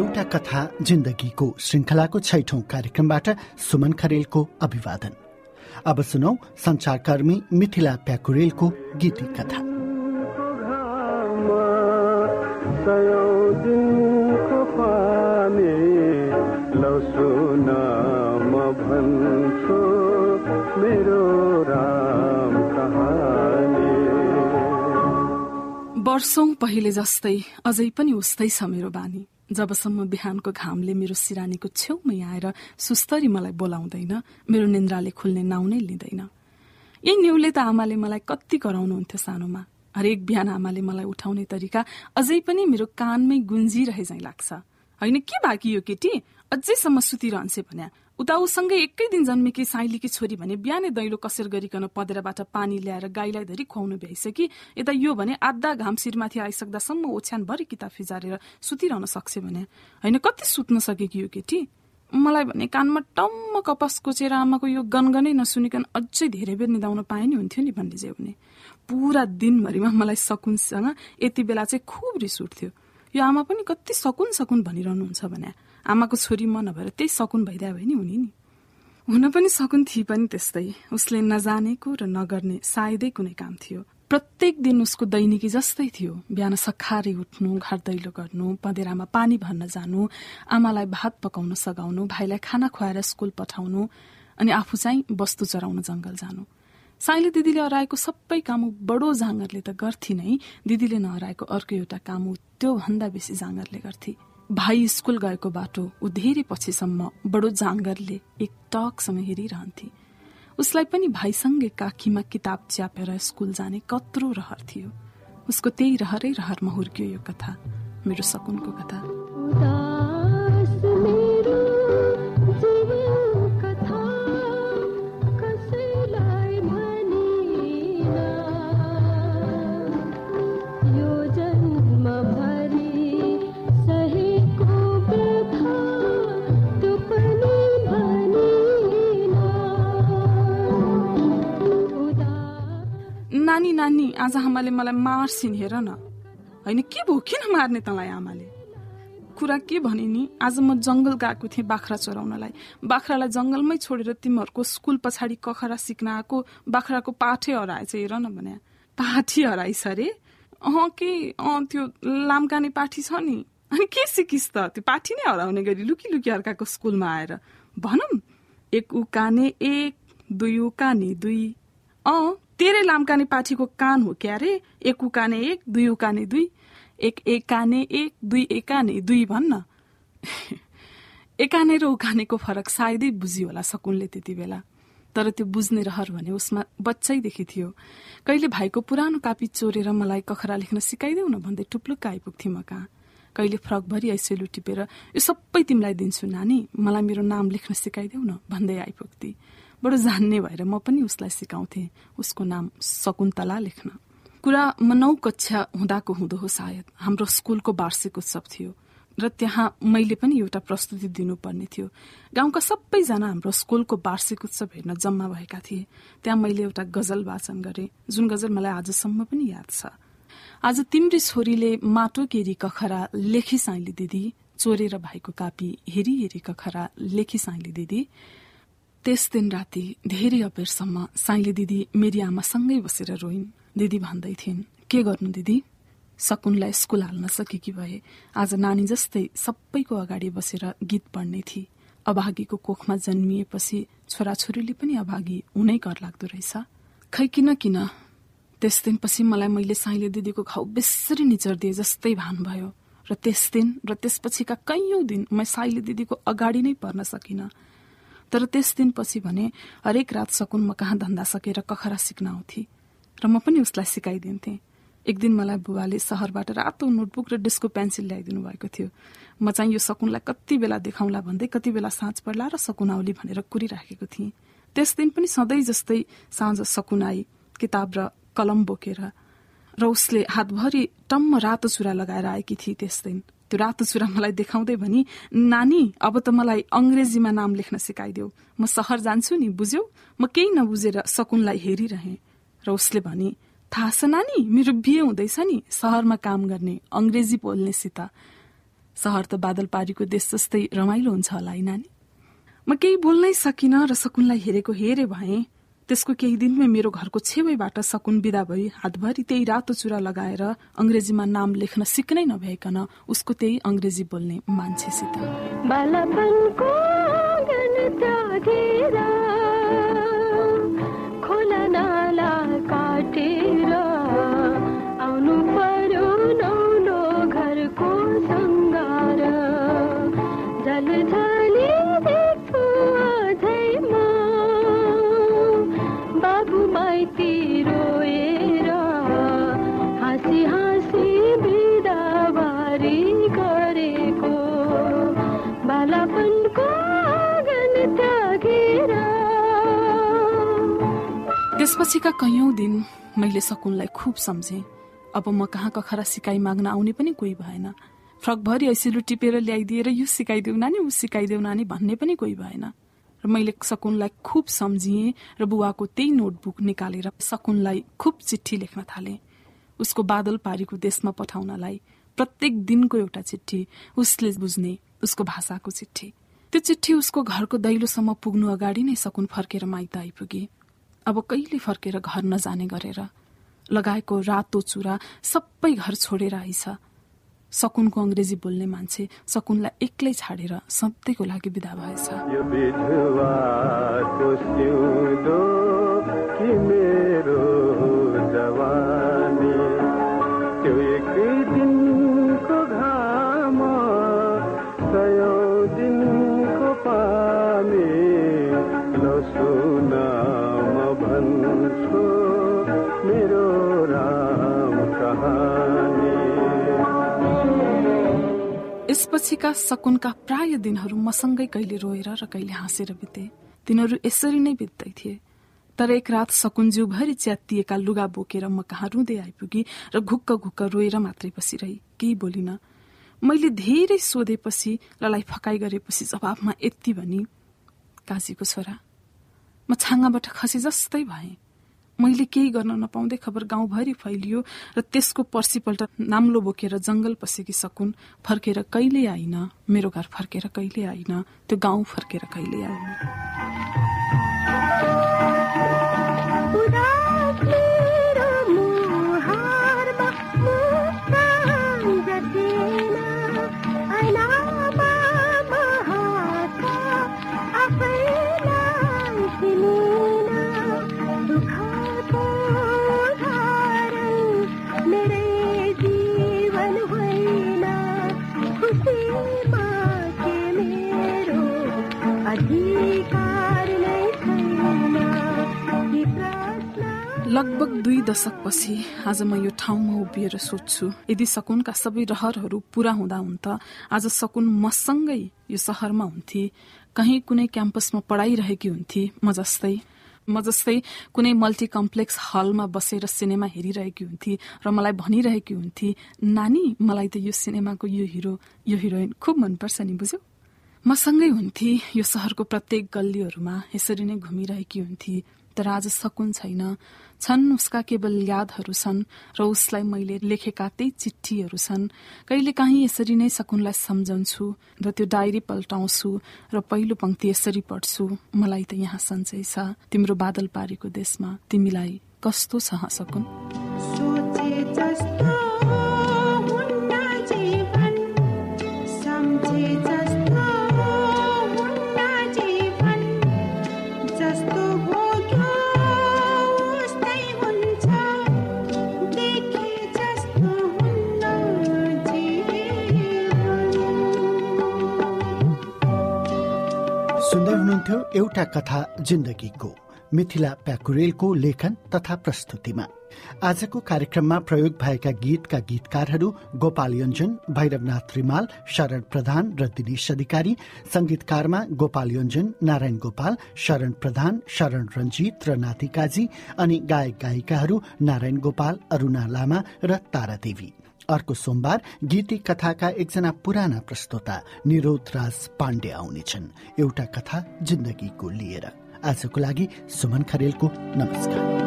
एउटा कथा जिन्दगीको श्रृङ्खलाको छैठौं कार्यक्रमबाट सुमन खरेलको अभिवादन। अब सुनौ संचारकर्मी मिथिला प्याकुरेलको गीती कथा। वर्षौं पहिले जस्तै अझै पनि उस्तै छ मेरो बानी। जबसम्म बिहानको घामले मेरो सिरानीको छेउमै आएर सुस्तरी मलाई बोलाउँदैन मेरो निन्द्राले खुल्ने नाउँ नै लिँदैन। यही न्युले त आमाले मलाई कति कराउनुहुन्थ्यो सानोमा। हरेक बिहान आमाले मलाई उठाउने तरिका अझै पनि मेरो कानमै गुन्जिरहे झै लाग्छ। होइन के बाँकी यो केटी? अझैसम्म सुतिरहन्छे भन्या उता उसँगै एकै दिन जन्मेकी साइलीकी छोरी भने बिहानै दैलो कसेर गरिकन पदेराबाट पानी ल्याएर गाईलाई धरी खुवाउनु भ्याइसकी यता यो भने आधा घाम शिरमाथि आइसक्दासम्म ओछ्यानभरि किताब फिजारेर सुतिरहन सक्छ भने। होइन कति सुत्न सकेकी यो केटी? मलाई भने कानमा टम्म कपस कोचेर आमाको यो गनगनै नसुनिकन अझै धेरै बेर निदाउन पाए नि हुन्थ्यो नि भन्ने जेउने पुरा दिनभरिमा मलाई सकुनसँग यति बेला चाहिँ खुब रिस उठ्थ्यो। यो आमा पनि कति सकुन सकुन भनिरहनुहुन्छ भने। आमाको छोरी म नभएर त्यही सकुन भइदियो भए नि हुने नि। हुन पनि सकुन थिए पनि त्यस्तै। उसले नजानेको र नगर्ने सायदै कुनै काम थियो। प्रत्येक दिन उसको दैनिकी जस्तै थियो। बिहान सखारी उठ्नु घर दैलो गर्नु पँधेरामा पानी भर्न जानु आमालाई भात पकाउन सघाउनु भाइलाई खाना खुवाएर स्कुल पठाउनु अनि आफू चाहिँ वस्तु चराउन जंगल जानु। साइले दिदीले हराएको सबै काम बडो जाँगरले त गर्थी नै। दिदीले नहराएको अर्को एउटा काम त्यो भन्दा बेसी जाँगरले गर्थे। भाइ स्कुल गएको बाटो ऊ धेरै पछिसम्म बडो जाँगरले एक टकसँग हेरिरहन्थे। उसलाई पनि भाइसँगै काखीमा किताब च्यापेर स्कुल जाने कत्रो रहर थियो। उसको त्यही रहरै रहरमा हुर्कियो यो कथा मेरो सकुनको कथा। नानी नानी आज आमाले मलाई मार्सिन् हेर न। होइन के भयो? किन मार्ने तँलाई आमाले? कुरा के भने नि आज म जङ्गल गएको थिएँ बाख्रा चराउनलाई। बाख्रालाई जङ्गलमै छोडेर तिमीहरूको स्कुल पछाडि कखरा सिक्न आएको बाख्राको पाठै हराएछ हेर न भने। पाठी हराइस अरे? अँ के? अँ त्यो लामकाने पाठी छ नि। अनि के सिकिस् त? त्यो पाठी नै हराउने गरी लुकी लुकी अर्काको स्कुलमा आएर। भनौँ एक उकाने एक दुई उकाने दुई। अँ तेरै लामकाने पाठीको कान हो क्या रे? एक उकाने एक दुई उकाने दुई। एक एकाने एक दुई एकाने दुई भन्न। एकाने र उकानेको फरक सायदै बुझियो होला सकुनले त्यति बेला। तर त्यो बुझ्ने रहर भने उसमा बच्चैदेखि थियो। कहिले भाइको पुरानो कापी चोरेर मलाई कखरा लेख्न सिकाइदेऊ न भन्दै टुप्लुक्क आइपुग्थेँ म कहाँ। कहिले फ्रकभरि ऐसेलु टिपेर यो सबै तिमीलाई दिन्छु नानी मलाई मेरो नाम लेख्न सिकाइदेऊ न भन्दै आइपुग्थे। बडो जान्ने भएर म पनि उसलाई सिकाउँथे। उसको नाम शकुन्तला लेख्न। कुरा म कक्षा हुँदाको हुँदो हो सायद। हाम्रो स्कुलको वार्षिक उत्सव थियो र त्यहाँ मैले पनि एउटा प्रस्तुति दिनुपर्ने थियो। गाउँका सबैजना हाम्रो स्कुलको वार्षिक उत्सव हेर्न जम्मा भएका थिए। त्यहाँ मैले एउटा गजल वाचन गरे। जुन गजल मलाई आजसम्म पनि याद छ। आज तिम्री छोरीले माटो केरी कखरा लेखी साइली दिदी चोरेर भएको कापी हेरी हेरी कखरा लेखी साइली दिदी। त्यस दिन राति धेरै अबेरसम्म साइले दिदी मेरी आमासँगै बसेर रोइन्। दिदी भन्दै थिइन् के गर्नु दिदी? सकुनलाई स्कुल हाल्न सकेकी भए आज नानी जस्तै सबैको अगाडि बसेर गीत पढ्ने थिए। अभागीको कोखमा जन्मिएपछि छोराछोरीले पनि अभागी हुनै कर लाग्दो रहेछ। खै किन किन? त्यस दिनपछि मलाई मैले साइले दिदीको घाउ बेसरी निचर्दिए जस्तै भान भयो। र त्यस दिन र त्यसपछिका कैयौं दिन म साइले दिदीको अगाडि नै पर्न सकिनँ। तर त्यस दिनपछि भने हरेक रात सकुन म कहाँ धन्दा सकेर कखरा सिक्न आउँथे र म पनि उसलाई सिकाइदिन्थेँ। एक दिन मलाई बुवाले सहरबाट रातो नोटबुक र डिस्को पेन्सिल ल्याइदिनु भएको थियो। म चाहिँ यो सकुनलाई कति बेला देखाउँला भन्दै कति बेला साँझ पर्ला र सकुन आउली भनेर कुरिराखेको थिएँ। त्यस दिन पनि सधैँ जस्तै साँझ सकुन आई किताब र कलम बोकेर र उसले हातभरि टम्म रातो चुरा लगाएर आएकी थिए त्यस दिन। त्यो रातो चुरा मलाई देखाउँदै भनी नानी अब त मलाई अंग्रेजीमा नाम लेख्न सिकाइदेऊ। म सहर जान्छु नि बुझ्यौ? म केही नबुझेर सकुनलाई हेरिरहे। र उसले भने थाहा छ नानी मेरो बिहे हुँदैछ नि सहरमा काम गर्ने अंग्रेजी बोल्नेसित सहर त बादल पारीको देश जस्तै रमाइलो हुन्छ होला है नानी। म केही बोल्नै सकिनँ र सकुनलाई हेरेको हेरे भए। त्यसको केही दिनमै मेरो घरको छेउैबाट सकुन विदा भई हातभरि त्यही रातो चुरा लगाएर अङ्ग्रेजीमा नाम लेख्न सिक्नै नभइकन उसको त्यही अङ्ग्रेजी बोल्ने मान्छेसित। त्यसपछिका कैयौं दिन मैले सकुनलाई खुब सम्झे। अब म कहाँ कखरा सिकाइ माग्न आउने पनि कोही भएन। फ्रकभरि ऐसिलो टिपेर ल्याइदिएर यो सिकाइदेऊ नानी ऊ सिकाइदेऊ नानी भन्ने पनि कोही भएन। र मैले सकुनलाई खुब सम्झिएँ र बुवाको त्यही नोटबुक निकालेर सकुनलाई खुब चिठी लेख्न थाले। उसको बादल पारीको देशमा पठाउनलाई प्रत्येक दिनको एउटा चिठी उसले बुझ्ने उसको भाषाको चिठी त्यो चिठी उसको घरको दैलोसम्म पुग्नु अगाडि नै सकुन फर्केर माइत आइपुगे। अब कहिले फर्केर घर नजाने गरेर लगाएको रातो चुरा सबै घर छोडेर आइछ। सकुनको अङ्ग्रेजी बोल्ने मान्छे सकुनलाई एक्लै छाडेर सधैँको लागि विदा भएछ। यसपछिका सकुनका प्राय दिनहरू मसँगै कहिले रोएर र कहिले हाँसेर बिते। तिनीहरू यसरी नै बित्दै थिए। तर एक रात सकुन च्यातिएका लुगा बोकेर म कहाँ रुँदै आइपुगी र घुक्क घुक्क रोएर मात्रै बसिरही। केही बोलिन। मैले धेरै सोधेपछि ललाई फकाई गरेपछि जवाबमा यति भनी काजीको छोरा म छाङ्गाबाट खसे जस्तै भएँ। मैले केही गर्न नपाउँदै खबर गाउँभरि फैलियो र त्यसको पर्सिपल्ट नाम्लो बोकेर जंगल पसेकी सकुन फर्केर कहिले आइन मेरो घर फर्केर कहिले आइन त्यो गाउँ फर्केर कहिले आइन लगभग दुई दशकपछि आज म यो ठाउँमा उभिएर सोध्छु। यदि सकुनका सबै रहरहरू पूरा हुँदा हुन् त आज सकुन मसँगै यो सहरमा हुन्थे। कहीँ कुनै क्याम्पसमा पढाइरहेकी हुन्थे म जस्तै। म जस्तै कुनै मल्टी कम्प्लेक्स हलमा बसेर सिनेमा हेरिरहेकी हुन्थे र मलाई भनिरहेकी हुन्थे नानी मलाई त यो सिनेमाको यो हिरो यो हिरोइन खुब मनपर्छ नि बुझ्यो? मसँगै हुन्थे यो सहरको प्रत्येक गल्लीहरूमा यसरी नै घुमिरहेकी हुन्थे तर आज सकुन छैन। छन् उसका केवल यादहरू छन् र उसलाई मैले लेखेका त्यही चिठीहरू छन्। कहिले काहीँ यसरी नै सकुनलाई सम्झन्छु र त्यो डायरी पल्टाउँछु र पहिलो पंक्ति यसरी पढ्छु। मलाई त यहाँ सन्चै छ तिम्रो बादल पारेको देशमा। तिमीलाई कस्तो छ सकुन? हुनुहुन्थ्यो एउटा कथा जिन्दगीको मिथिला प्याकुरेलको लेखन तथा प्रस्तुतिमा। आजको कार्यक्रममा प्रयोग भएका गीतका गीतकारहरू गोपाल योञ्जन भैरवनाथ रिमाल शरण प्रधान र दिनेश अधिकारी संगीतकारमा गोपाल योञ्जन नारायण गोपाल शरण प्रधान शरण रञ्जित र नातिकाजी अनि गायक गायिकाहरू नारायण गोपाल अरूणा लामा र तारा देवी अर्को सोमबार गीती कथाका एकजना पुराना प्रस्तोता निरोध राज पाण्डे आउनेछन्। एउटा कथा जिन्दगीको लिएर। आजको लागि सुमन खरेलको नमस्कार।